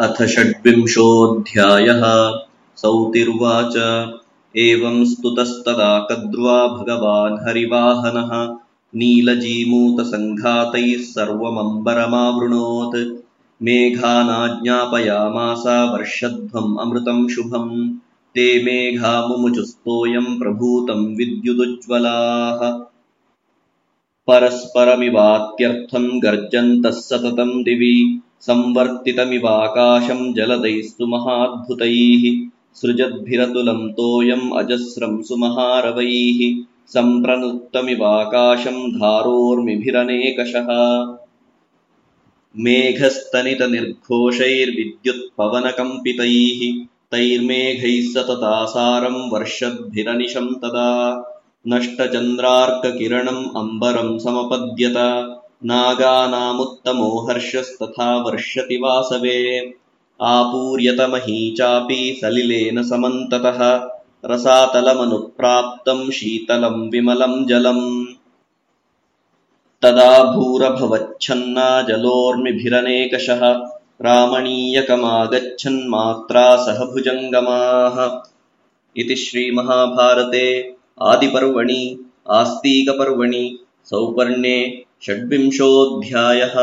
अथ षड्विंशोऽध्यायः। सौतिर्वाच। एवम् स्तुतस्तदा कद्र्वा भगवान् हरिवाहनः नीलजीमूतसङ्घातैः सर्वमम्बरमावृणोत्। मेघानाज्ञापयामास वर्षध्वम् अमृतम् शुभम्। ते मेघामुमुचुस्तोऽयम् प्रभूतम् विद्युदुज्ज्वलाः। परस्परमिवात्यर्थम् गर्जन्तः सततम् दिवि संवर्तितमिवाकाशम् जलदैस्तु महाद्भुतैः सृजद्भिरतुलम् तोयम् अजस्रम् सुमहारवैः सम्प्रनुत्तमिवाकाशम् धारोर्मिभिरनेकषः मेघस्तनितनिर्घोषैर्विद्युत्पवनकम्पितैः तैर्मेघैः सततासारम् वर्षद्भिरनिशम् तदा। नष्टचन्द्रार्ककिरणम् अम्बरम् समपद्यत नागानामुत्तमो हर्षस्तथा वर्षति वासवे। आपूर्यतमही चापि सलिलेन समन्ततः रसातलमनुप्राप्तम् शीतलम् विमलम् जलम्। तदा भूरभवच्छन्ना जलोर्मिभिरनेकषः रामणीयकमागच्छन्मात्रा सह भुजङ्गमाः। इति श्रीमहाभारते आदिपर्वणि आस्तीकपर्वणि सौपर्णे षड्विंशोऽध्यायः।